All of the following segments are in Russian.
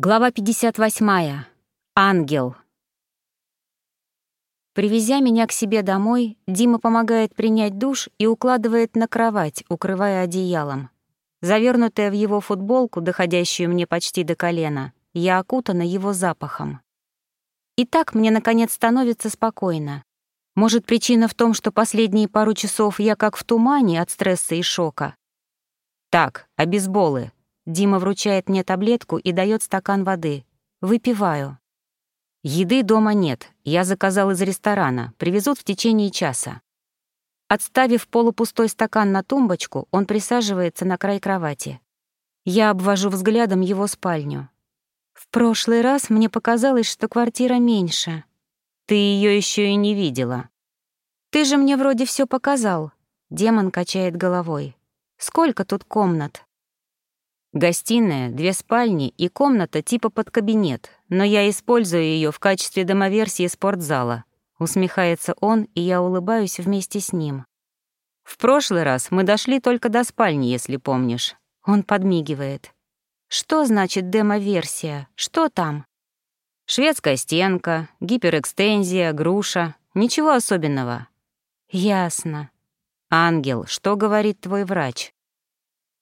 Глава 58. Ангел. Привезя меня к себе домой, Дима помогает принять душ и укладывает на кровать, укрывая одеялом. Завернутая в его футболку, доходящую мне почти до колена, я окутана его запахом. И так мне, наконец, становится спокойно. Может, причина в том, что последние пару часов я как в тумане от стресса и шока. «Так, обезболы», Дима вручает мне таблетку и дает стакан воды. Выпиваю. Еды дома нет, я заказал из ресторана, привезут в течение часа. Отставив полупустой стакан на тумбочку, он присаживается на край кровати. Я обвожу взглядом его спальню. В прошлый раз мне показалось, что квартира меньше. Ты ее еще и не видела. Ты же мне вроде все показал. Демон качает головой. Сколько тут комнат? Гостиная, две спальни и комната типа под кабинет, но я использую ее в качестве домоверсии спортзала. Усмехается он, и я улыбаюсь вместе с ним. В прошлый раз мы дошли только до спальни, если помнишь. Он подмигивает. Что значит демо-версия? Что там? Шведская стенка, гиперэкстензия, груша. Ничего особенного. Ясно. Ангел, что говорит твой врач?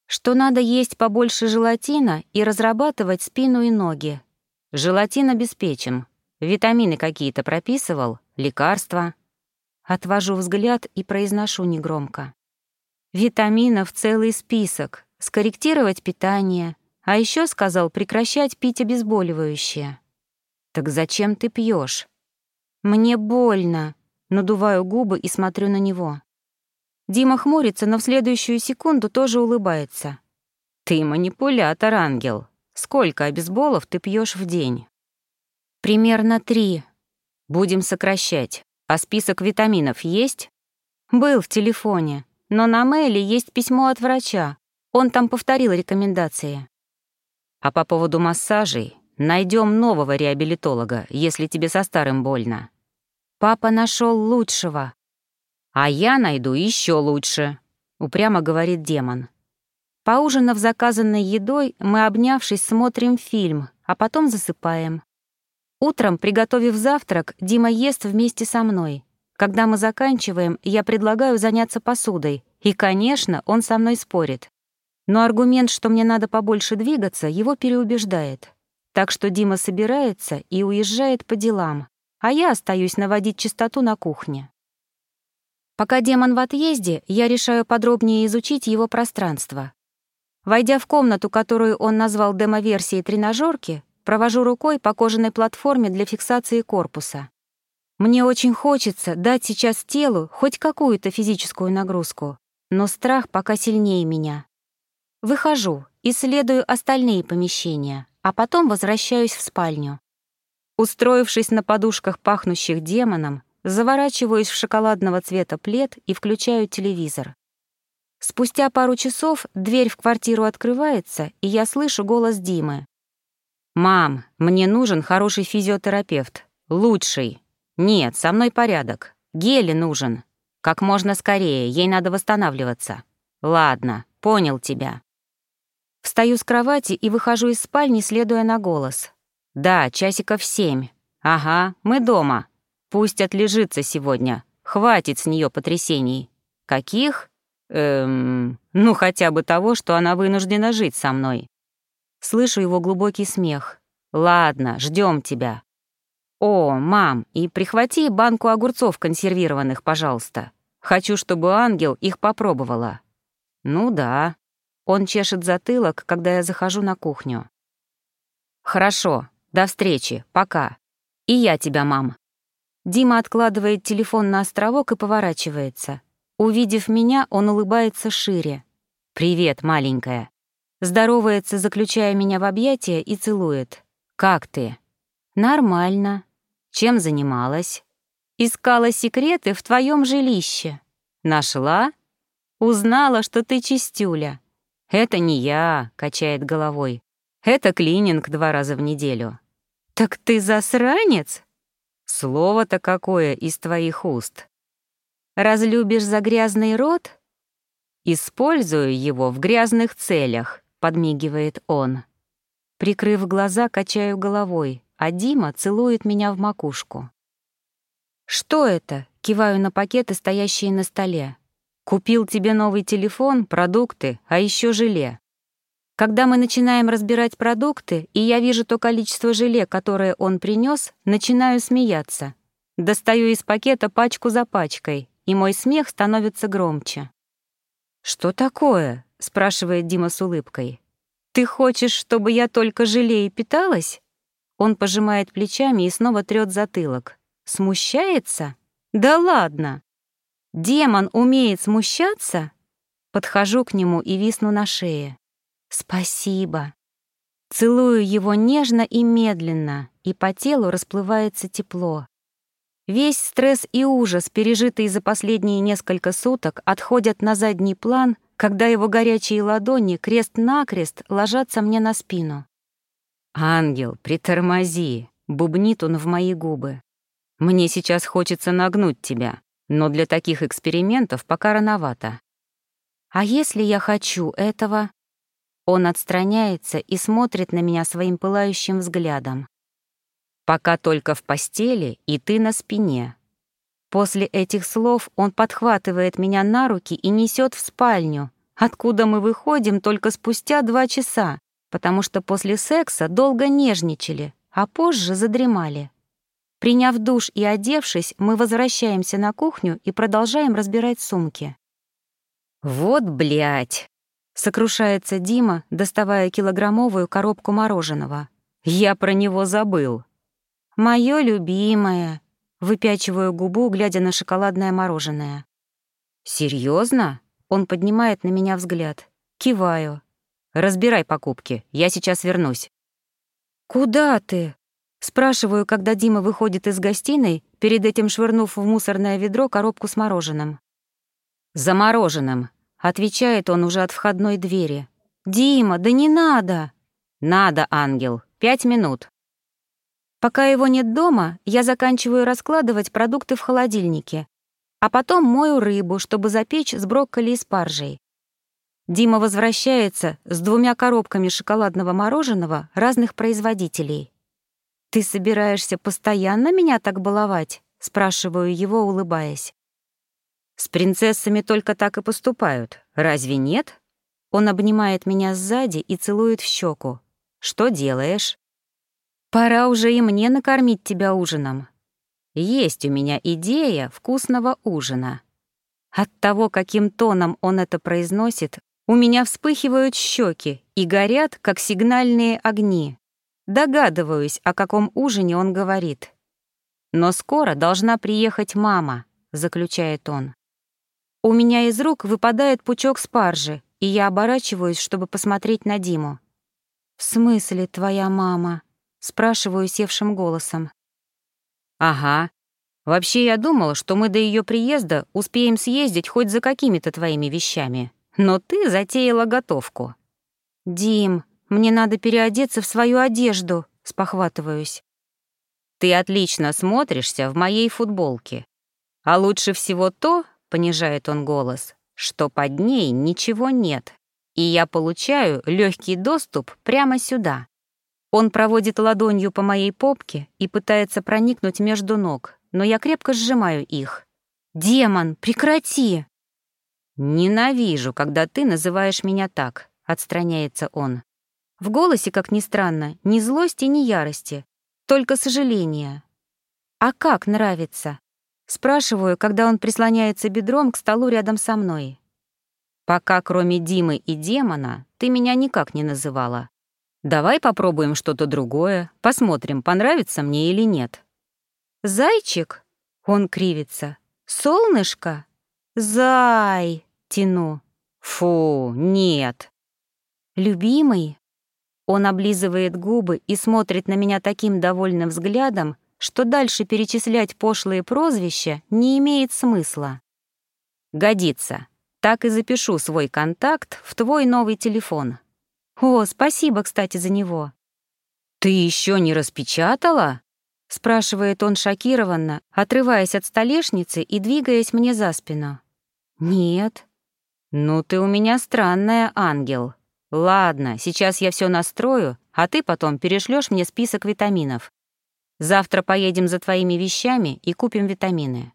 Что надо есть побольше желатина и разрабатывать спину и ноги. Желатин обеспечен. Витамины какие-то прописывал, лекарства. Отвожу взгляд и произношу негромко. Витаминов целый список. Скорректировать питание. А еще сказал прекращать пить обезболивающее. Так зачем ты пьешь? Мне больно. Надуваю губы и смотрю на него. Дима хмурится, но в следующую секунду тоже улыбается. «Ты манипулятор, ангел. Сколько обезболов ты пьешь в день?» «Примерно три. Будем сокращать. А список витаминов есть?» «Был в телефоне, но на мейле есть письмо от врача. Он там повторил рекомендации». «А по поводу массажей найдем нового реабилитолога, если тебе со старым больно». «Папа нашел лучшего», «А я найду еще лучше», — упрямо говорит демон. Поужинав заказанной едой, мы, обнявшись, смотрим фильм, а потом засыпаем. Утром, приготовив завтрак, Дима ест вместе со мной. Когда мы заканчиваем, я предлагаю заняться посудой, и, конечно, он со мной спорит. Но аргумент, что мне надо побольше двигаться, его переубеждает. Так что Дима собирается и уезжает по делам, а я остаюсь наводить чистоту на кухне. Пока демон в отъезде, я решаю подробнее изучить его пространство. Войдя в комнату, которую он назвал демоверсией тренажерки, провожу рукой по кожаной платформе для фиксации корпуса. Мне очень хочется дать сейчас телу хоть какую-то физическую нагрузку, но страх пока сильнее меня. Выхожу, исследую остальные помещения, а потом возвращаюсь в спальню. Устроившись на подушках, пахнущих демоном, Заворачиваюсь в шоколадного цвета плед и включаю телевизор. Спустя пару часов дверь в квартиру открывается, и я слышу голос Димы. «Мам, мне нужен хороший физиотерапевт. Лучший. Нет, со мной порядок. Гели нужен. Как можно скорее, ей надо восстанавливаться. Ладно, понял тебя». Встаю с кровати и выхожу из спальни, следуя на голос. «Да, часиков семь. Ага, мы дома. Пусть отлежится сегодня. Хватит с нее потрясений. Каких? Эм, ну хотя бы того, что она вынуждена жить со мной. Слышу его глубокий смех. Ладно, ждем тебя. О, мам, и прихвати банку огурцов консервированных, пожалуйста. Хочу, чтобы ангел их попробовала. Ну да. Он чешет затылок, когда я захожу на кухню. Хорошо, до встречи, пока. И я тебя, мам. Дима откладывает телефон на островок и поворачивается. Увидев меня, он улыбается шире. «Привет, маленькая». Здоровается, заключая меня в объятия, и целует. «Как ты?» «Нормально. Чем занималась?» «Искала секреты в твоем жилище». «Нашла?» «Узнала, что ты чистюля». «Это не я», — качает головой. «Это клининг два раза в неделю». «Так ты засранец?» Слово-то какое из твоих уст. Разлюбишь за грязный рот? Использую его в грязных целях, подмигивает он. Прикрыв глаза, качаю головой, а Дима целует меня в макушку. «Что это?» — киваю на пакеты, стоящие на столе. «Купил тебе новый телефон, продукты, а еще желе». Когда мы начинаем разбирать продукты, и я вижу то количество желе, которое он принес, начинаю смеяться. Достаю из пакета пачку за пачкой, и мой смех становится громче. «Что такое?» — спрашивает Дима с улыбкой. «Ты хочешь, чтобы я только желе питалась?» Он пожимает плечами и снова трёт затылок. «Смущается? Да ладно! Демон умеет смущаться?» Подхожу к нему и висну на шее. «Спасибо». Целую его нежно и медленно, и по телу расплывается тепло. Весь стресс и ужас, пережитые за последние несколько суток, отходят на задний план, когда его горячие ладони крест-накрест ложатся мне на спину. «Ангел, притормози!» — бубнит он в мои губы. «Мне сейчас хочется нагнуть тебя, но для таких экспериментов пока рановато». «А если я хочу этого?» Он отстраняется и смотрит на меня своим пылающим взглядом. «Пока только в постели, и ты на спине». После этих слов он подхватывает меня на руки и несет в спальню, откуда мы выходим только спустя два часа, потому что после секса долго нежничали, а позже задремали. Приняв душ и одевшись, мы возвращаемся на кухню и продолжаем разбирать сумки. «Вот блядь!» Сокрушается Дима, доставая килограммовую коробку мороженого. «Я про него забыл». «Моё любимое», — выпячиваю губу, глядя на шоколадное мороженое. «Серьёзно?» — он поднимает на меня взгляд. Киваю. «Разбирай покупки, я сейчас вернусь». «Куда ты?» — спрашиваю, когда Дима выходит из гостиной, перед этим швырнув в мусорное ведро коробку с мороженым. «За мороженым», Отвечает он уже от входной двери. «Дима, да не надо!» «Надо, ангел. Пять минут». Пока его нет дома, я заканчиваю раскладывать продукты в холодильнике, а потом мою рыбу, чтобы запечь с брокколи и спаржей. Дима возвращается с двумя коробками шоколадного мороженого разных производителей. «Ты собираешься постоянно меня так баловать?» — спрашиваю его, улыбаясь. С принцессами только так и поступают. Разве нет? Он обнимает меня сзади и целует в щеку. Что делаешь? Пора уже и мне накормить тебя ужином. Есть у меня идея вкусного ужина. От того, каким тоном он это произносит, у меня вспыхивают щеки и горят, как сигнальные огни. Догадываюсь, о каком ужине он говорит. Но скоро должна приехать мама, заключает он. У меня из рук выпадает пучок спаржи, и я оборачиваюсь, чтобы посмотреть на Диму. «В смысле твоя мама?» — спрашиваю севшим голосом. «Ага. Вообще я думала, что мы до ее приезда успеем съездить хоть за какими-то твоими вещами. Но ты затеяла готовку». «Дим, мне надо переодеться в свою одежду», — спохватываюсь. «Ты отлично смотришься в моей футболке. А лучше всего то, — понижает он голос, — что под ней ничего нет, и я получаю легкий доступ прямо сюда. Он проводит ладонью по моей попке и пытается проникнуть между ног, но я крепко сжимаю их. «Демон, прекрати!» «Ненавижу, когда ты называешь меня так», — отстраняется он. В голосе, как ни странно, ни злости, ни ярости, только сожаление. «А как нравится?» Спрашиваю, когда он прислоняется бедром к столу рядом со мной. «Пока кроме Димы и демона ты меня никак не называла. Давай попробуем что-то другое, посмотрим, понравится мне или нет». «Зайчик?» — он кривится. «Солнышко?» «Зай!» — тяну. «Фу, нет!» «Любимый?» Он облизывает губы и смотрит на меня таким довольным взглядом, что дальше перечислять пошлые прозвища не имеет смысла. Годится. Так и запишу свой контакт в твой новый телефон. О, спасибо, кстати, за него. Ты еще не распечатала? спрашивает он шокированно, отрываясь от столешницы и двигаясь мне за спину. Нет. Ну ты у меня странная, ангел. Ладно, сейчас я все настрою, а ты потом перешлешь мне список витаминов. Завтра поедем за твоими вещами и купим витамины.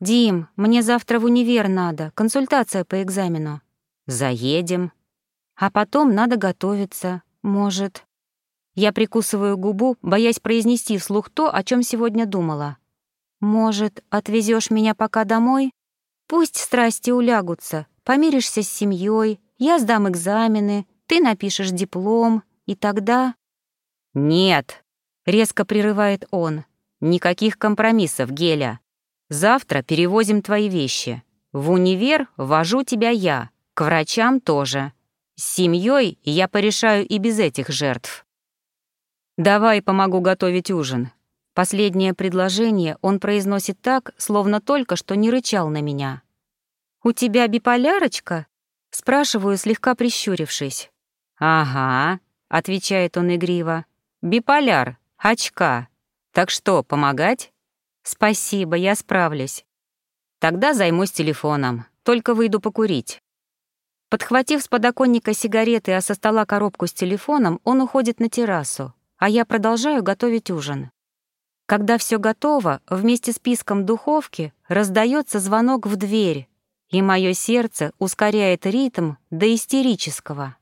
«Дим, мне завтра в универ надо, консультация по экзамену». «Заедем». «А потом надо готовиться. Может...» Я прикусываю губу, боясь произнести вслух то, о чем сегодня думала. «Может, отвезешь меня пока домой? Пусть страсти улягутся, помиришься с семьей, я сдам экзамены, ты напишешь диплом, и тогда...» «Нет», — резко прерывает он, — «никаких компромиссов, Геля. Завтра перевозим твои вещи. В универ вожу тебя я, к врачам тоже. С семьей я порешаю и без этих жертв». «Давай помогу готовить ужин». Последнее предложение он произносит так, словно только что не рычал на меня. «У тебя биполярочка?» — спрашиваю, слегка прищурившись. «Ага», — отвечает он игриво. «Биполяр, очка. Так что, помогать?» «Спасибо, я справлюсь». «Тогда займусь телефоном, только выйду покурить». Подхватив с подоконника сигареты, а со стола коробку с телефоном, он уходит на террасу а я продолжаю готовить ужин. Когда все готово, вместе с писком духовки раздается звонок в дверь, и мое сердце ускоряет ритм до истерического.